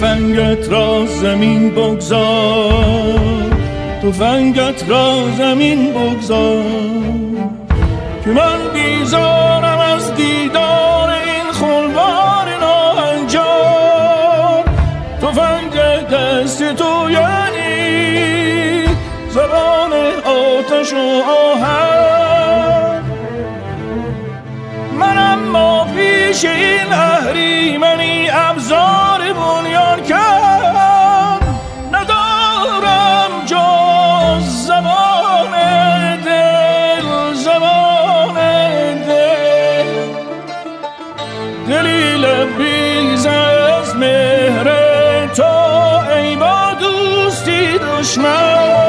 فنگت را زمین بگذار. فنگت را زمین بگذار. که من بیزارم از دیدار این خلوار ناهنجار. فنگ دست تو یعنی زبان آتش و آهن. من اما پیش این اهریمنی دلیل بیز از مهر تو ای با دوستی دشمن.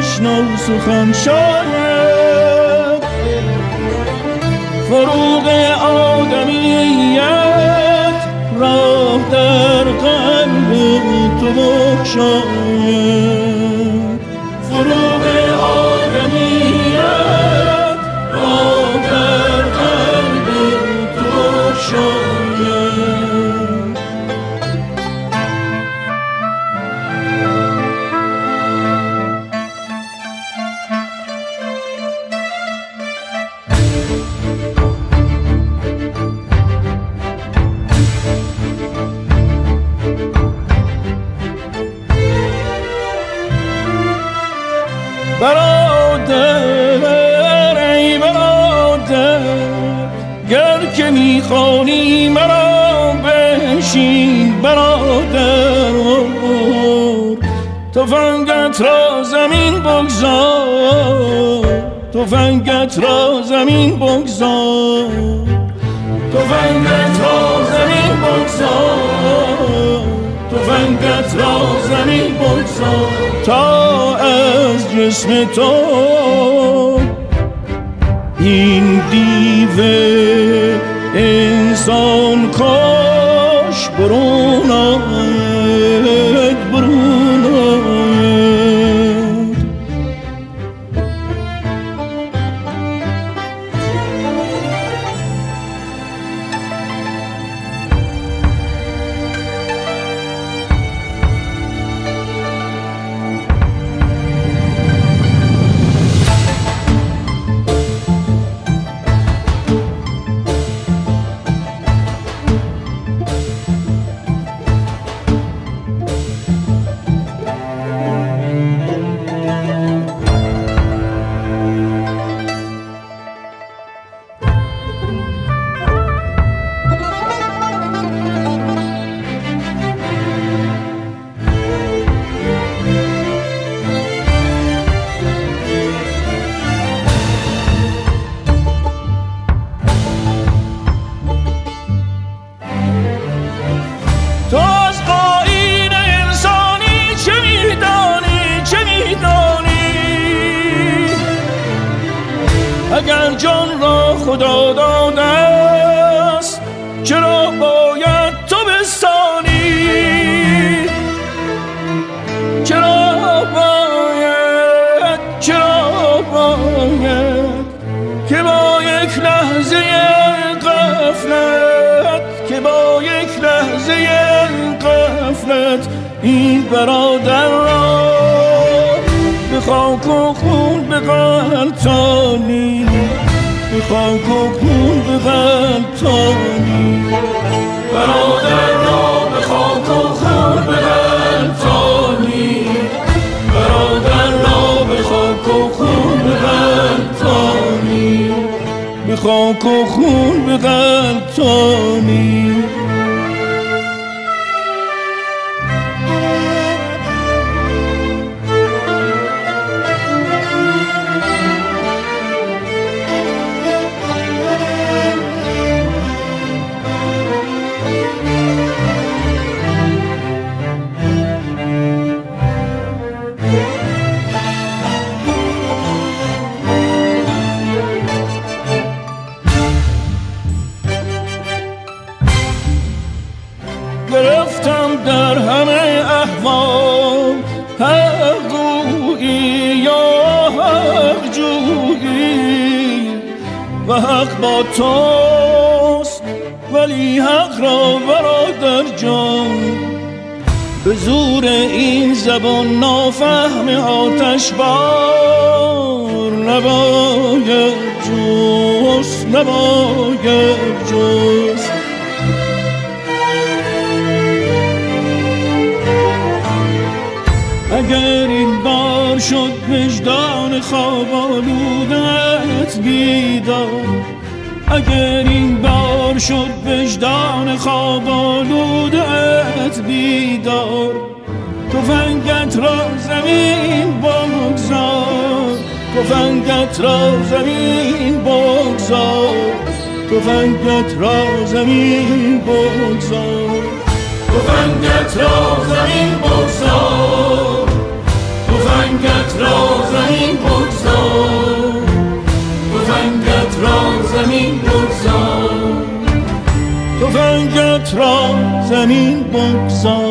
بشنو سخن شاید. فروغ آدمیت راه در قلب تو بخشاید گر که می‌خوانی مرا بشین برادر فنگت را زمین بگذار. فنگت را زمین بگذار. فنگت را زمین بگذار. فنگت را زمین بگذار. تا از جسم تو این دیو انسان کاش برون آید تو از آین انسانی چه میدانی؟ چه میدانی؟ اگر جان را خدا داده است چرا باید تو بستانی؟ چرا باید؟ چرا باید؟ که با یک لحظه غفلت غفلت این برادر را. به خاک و خون به قلتانی به خاک و خون غلطانی برادر را به خاک و خون غلطانی برادر را به خاک و خون به به غلطانی گویی یا حق و حق با توست ولی حق را برادر جان به زور این زبان نافهم آتش بار نباید جوست نباید جوست شد وجدان خواب آلودت بیدار. اگر این بار شد وجدان خواب آلودت بیدار تفنگت را زمین بگذار. تفنگت را زمین بگذار. تفنگت را زمین بگذار. تفنگت را زمین بگذار. تفنگت را زمین بگذار. تفنگت را زمین بگذار. تفنگت را زمین بگذار.